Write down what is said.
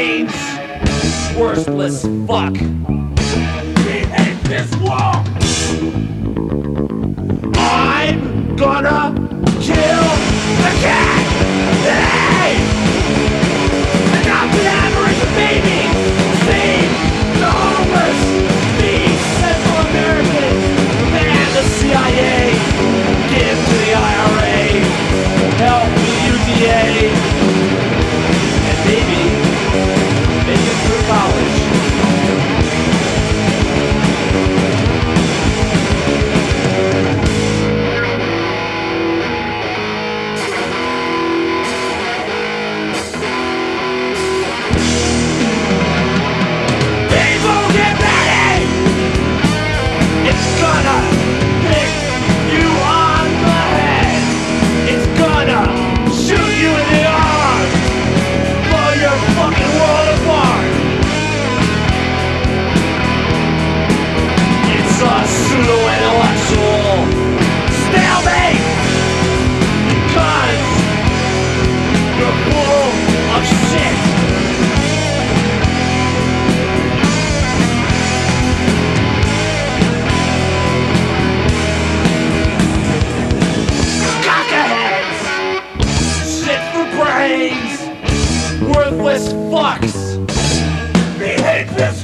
brains. Worthless fuck. We hate this war. hopeless fucks. The hopeless